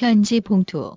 편지 봉투.